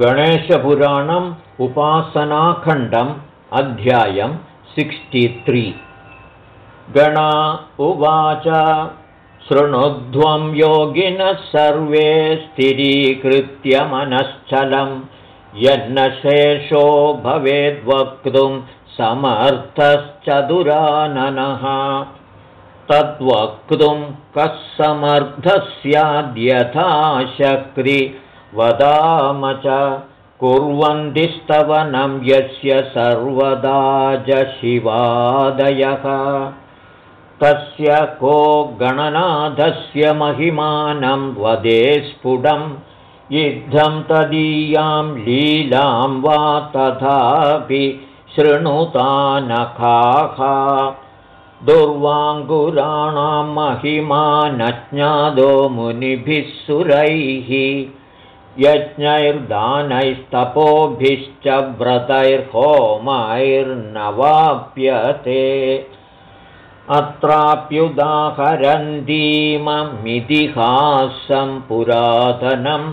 गणेशपुराणम् उपासनाखण्डम् अध्यायं सिक्स्टित्रि गणा उवाच शृणुध्वं योगिनः सर्वे स्थिरीकृत्य मनश्चलं यन्न शेषो भवेद्वक्तुं समर्थश्चतुराननः। तद्वक्तुं कः समर्थः स्याद्यथाशक्ति वदाम च कुर्वन्तिस्तवनं यस्य सर्वदा शिवादयः। तस्य को गणनाथस्य महिमानं वदे स्फुटं युद्धं तदीयां लीलां वा तथापि शृणुतानखाः। दुर्वाङ्गुराणां महिमा न ज्ञादो मुनिभिः सुरैः यज्ञैर्दानैस्तपोभिश्च व्रतैर्होमैर्नवाप्यते। अत्राप्युदाहरन्तीममितिहासं पुरातनं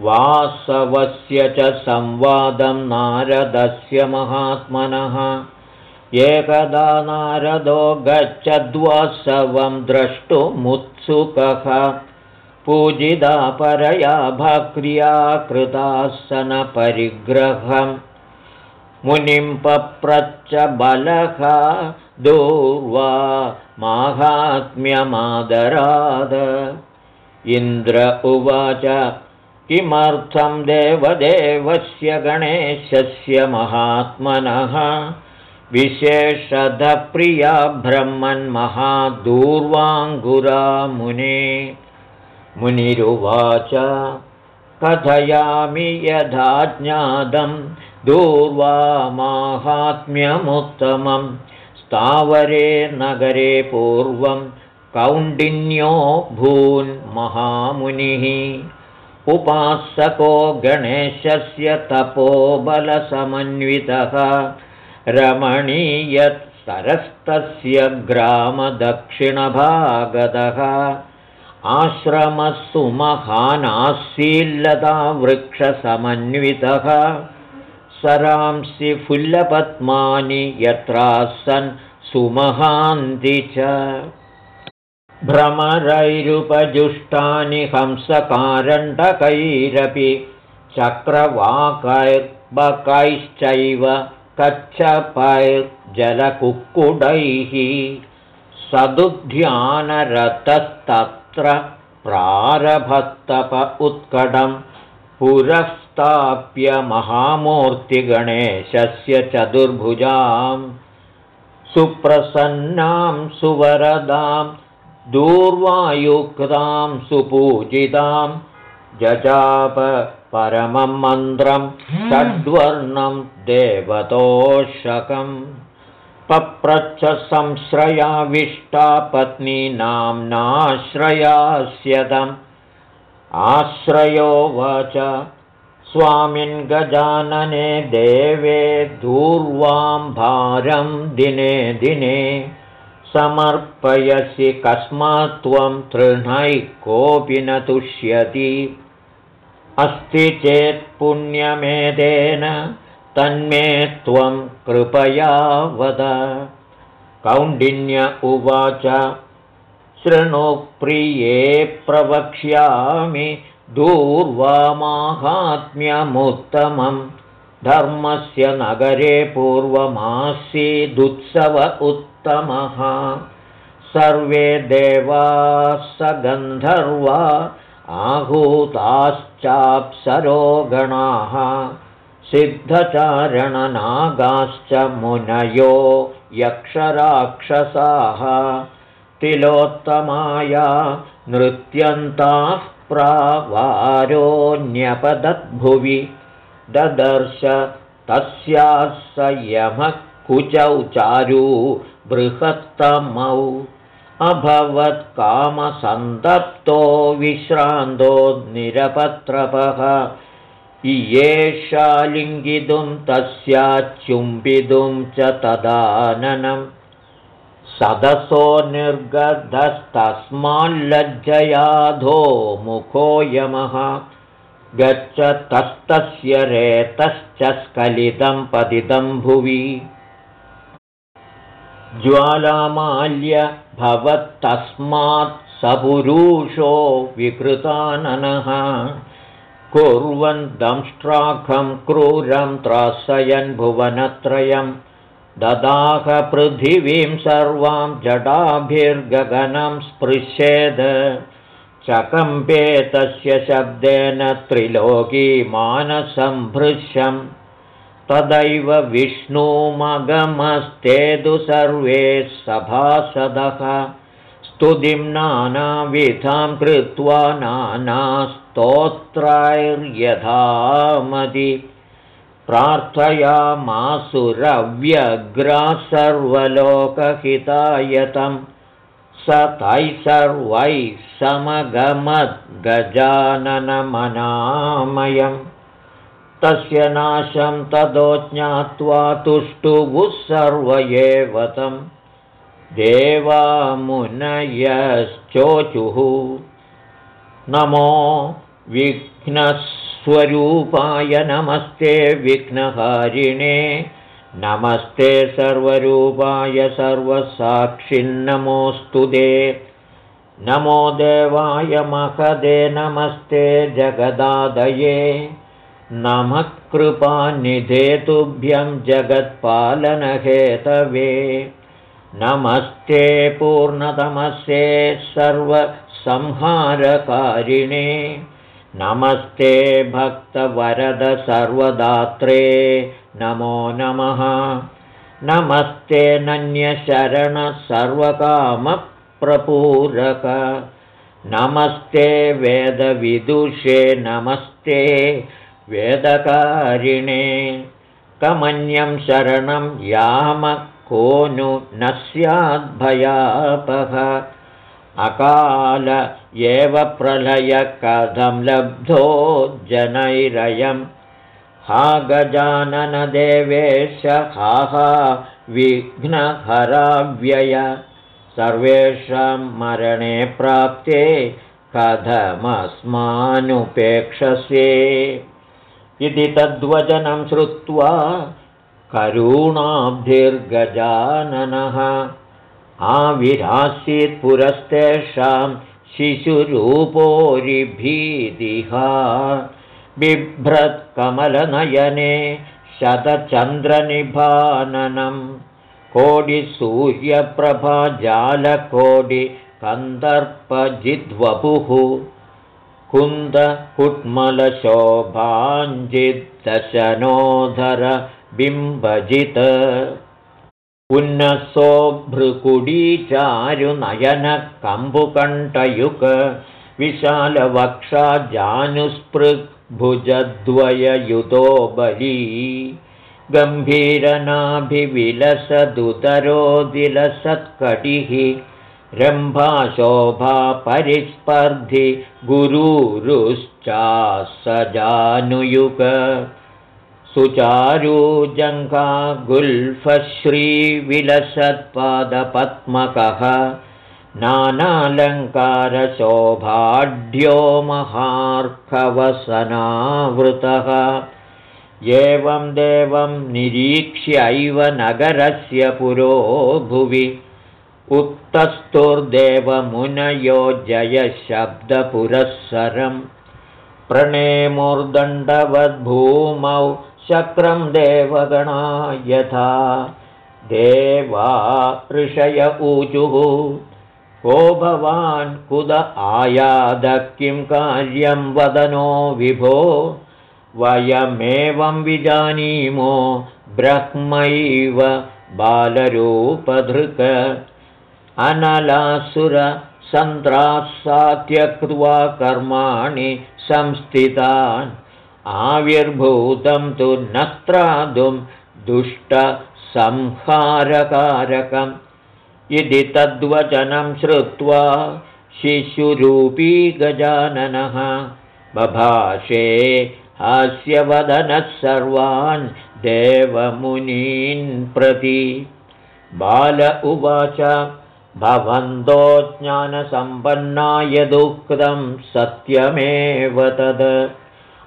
वासवस्य च संवादं नारदस्य महात्मनः। एकदा नारदो गच्छद्वासवं द्रष्टुमुत्सुकः पूजिता परया भक्र्या कृतासनपरिग्रहं मुनिं पप्रच्च बलः दूर्वा माहात्म्यमादराद। इन्द्र उवाच किमर्थं देवदेवस्य गणेशस्य महात्मनः? विशेषधप्रिया ब्रह्मन्महादूर्वाङ्गुरा मुने मुनिरुवाच कथयामि यथा ज्ञातं दूर्वामाहात्म्यमुत्तमं। स्थावरे नगरे पूर्वं कौण्डिन्यो भून्महामुनिः उपासको गणेशस्य तपोबलसमन्वितः। सरस्तस्य ग्रामदक्षिणभागतः आश्रमः वृक्षसमन्वितः। सरांसि फुल्लपद्मानि यत्रासन् सुमहान्ति च। भ्रमरैरुपजुष्टानि हंसकारण्डकैरपि चक्रवाकैर्बकैश्चैव कच्छपैर्जलकुक्कुडैः सदुध्यानरतस्तत् प्रारभत्तप उत्कडं पुरस्ताप्य महामूर्तिगणेशस्य चतुर्भुजां सुप्रसन्नां सुवरदां दूर्वायुक्तां सुपूजितां जजाप परमं मन्त्रं षड्वर्णं देवतोषकम् पप्रच्छ संश्रयाविष्टा पत्नीनां नाश्रयास्यदम् आश्रयोवाच स्वामिन् गजानने देवे दूर्वां भारं दिने दिने समर्पयसि कस्मात् त्वं तृणैः कोऽपि न तुष्यति। अस्ति चेत् पुण्यमेतेन तन्मे त्वं कृपया वद। कौण्डिन्य उवाच शृणुप्रिये प्रवक्ष्यामि दूर्वामाहात्म्यमुत्तमं। धर्मस्य नगरे पूर्वमासीदुत्सव उत्तमः। सर्वे देवाः गन्धर्वा आहूताश्चाप्सरोगणाः सिद्धचारणनागाश्च मुनयो यक्षराक्षसाः तिलोत्तमाया नृत्यन्ताः प्रावारोऽन्यपदद्भुवि ददर्श तस्याः स यमः कुचौ चारू बृहत्तमौ। अभवत्कामसन्तप्तो विश्रान्तो निरपत्रपः इयेषा लिङ्गितुं तस्याच्चुम्बितुं च तदाननं। सदसो निर्गतस्तस्माल्लज्जयाधो मुखो यमः। गच्छ तस्तस्य रेतश्च स्खलितं पतितं भुवि। ज्वालामाल्य भवत्तस्मात् सपुरुषो विकृताननः कुर्वन् दंष्ट्राखं क्रूरं त्रासयन् भुवनत्रयम् पृथिवीं सर्वां जडाभिर्गगनं स्पृश्येद चकम्पे तस्य शब्देन त्रिलोकीमानसम्भृश्यं तदैव विष्णुमगमस्तेदु सर्वे सभासदः। स्तुतिं नानाविधां कृत्वा नानास्तोत्रैर्यथामदि प्रार्थयामासुरव्यग्रा सर्वलोकहितायतं स तैः सर्वैः समगमद्गजाननमनामयम्। तस्य नाशं तदो ज्ञात्वा तुष्टुवुः सर्व एव तं। देवामुनयश्चोचुः नमो विघ्नस् स्वरूपाय नमस्ते विघ्नहारिणे नमस्ते सर्वरूपाय सर्वसाक्षिन्नमोऽस्तु ते नमो देवाय महदे नमस्ते जगदादये। नमः कृपानिधे तुभ्यं जगत्पालनहेतवे। नमस्ते पूर्णतमस्ये सर्वसंहारकारिणे नमस्ते भक्तवरद सर्वदात्रे। नमो नमः। नमस्ते नन्यशरणसर्वकामप्रपूरक नमस्ते वेदविदुषे। नमस्ते वेदकारिणे। कमन्यं शरणं याम को नु न स्याद्भयापः अकाल एव प्रलयकथं लब्धो जनैरयं हा गजाननदेवेश हा हा विघ्नहराव्यय। सर्वेषां मरणे प्राप्ते कथमस्मानुपेक्षसे। इति तद्वचनं श्रुत्वा करुणाब्धिर्गजाननः आविरासीत् पुरस्तेषां शिशुरूपोरिभीतिः। बिभ्रत्कमलनयने शतचन्द्रनिभाननं कोडिसूर्यप्रभाजालकोडिकन्दर्पजिद्वपुः कुन्दकुट्मलशोभाञ्जिद्दशनोधरबिम्बजित् कम्बुकण्ठयुक् विशालवक्षा जानुस्पृग्भुजद्वययुतो बली। गम्भीरनाभिविलसदुतरोदिलसत्कटिः रम्भाशोभा परिस्पर्धि गुरुरुश्चासजानुयुग सुचारूजङ्घा गुल्फश्रीविलसत्पादपद्मकः नानालङ्कारशोभाढ्यो महार्कवसनावृतः। एवं देवं निरीक्ष्यैव नगरस्य पुरो भुवि उत्तस्तुर्देवमुनयो जयशब्दपुरःसरं प्रणेमोर्दण्डवद्भूमौ शक्रं देवगणा यथा। देवा ऋषय ऊचुः को भवान् कुद आयाद किं कार्यं वदनो विभो? वयमेवं विजानीमो ब्रह्मैव बालरूपधृक। त्यक्त्वा कर्माणि संस्थितान् आविर्भूतं तु न त्रातुं दुष्टसंहारकारकम्। इति तद्वचनं श्रुत्वा शिशुरूपी गजाननः बभाषे हास्यवदनः सर्वान् देवमुनीन् प्रति। बाल उवाच भवन्तो ज्ञानसम्पन्ना यदुक्तं सत्यमेव तद्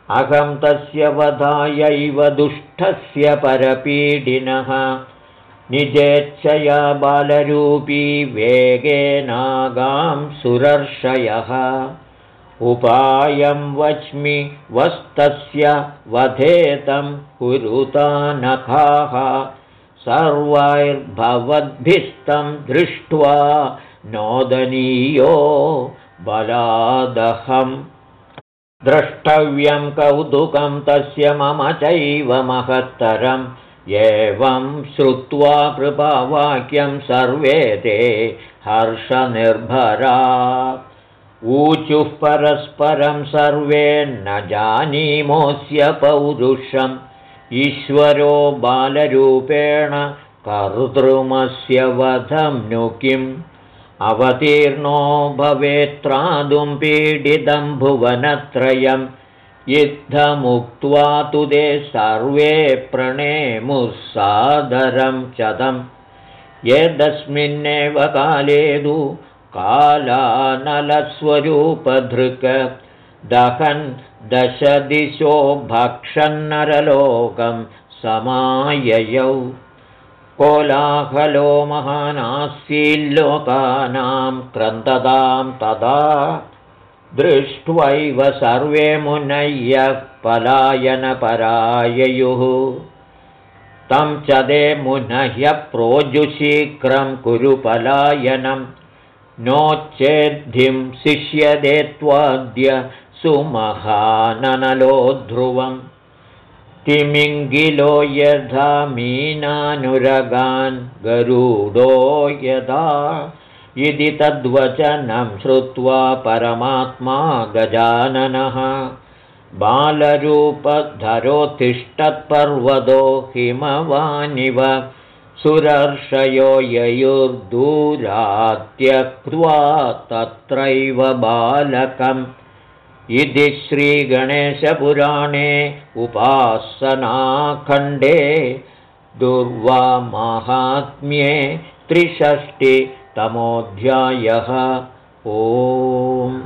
अहं तस्य वधायैव दुष्टस्य परपीडिनः। निजेच्छया बालरूपी वेगेनागां सुरर्षयः। उपायं वच्मि वस्तस्य वधेतं कुरुतानखाः। सर्वैर्भवद्भिस्तं दृष्ट्वा नोदनीयो बलादहम् द्रष्टव्यं कौतुकं तस्य मम चैव महत्तरम्। एवं श्रुत्वा कृपावाक्यं सर्वे ते हर्षनिर्भरा। ऊचुः परस्परं सर्वे न जानीमोऽस्य पौरुषम्। ईश्वरो बालरूपेण कर्तृमस्य वधं नु किम् अवतीर्णो भवेत्रादुं पीडितं भुवनत्रयम् युद्धमुक्त्वा तु ते सर्वे प्रणेमुसादरं चदम् यदस्मिन्नेव काले तु कालानलस्वरूपधृक्। दहन् दशदिशो भक्षन्नरलोकं समाययौ कोलाहलो महानासील्लोकानां क्रन्दतां तदा दृष्ट्वैव सर्वे मुनय्यः पलायनपराययुः। तं च दे मुनह्य प्रोजुशीघ्रं कुरु पलायनं। नोच्चेद्धिं शिष्यदे त्वाद्य सुमहाननलो ध्रुवम् तिमिङ्गिलो यथा मीनानुरगान् गरुडो यदा इति तद्वचनं श्रुत्वा परमात्मा गजाननः। बालरूपधरोतिष्ठत्पर्वतो हिमवानिव सुरर्षयो ययुर्दूरात्यक्त्वा तत्रैव बालकम् इति श्रीगणेशपुराणे उपासनाखण्डे दुर्वामाहात्म्ये त्रिषष्टि तमोऽध्यायः ओम्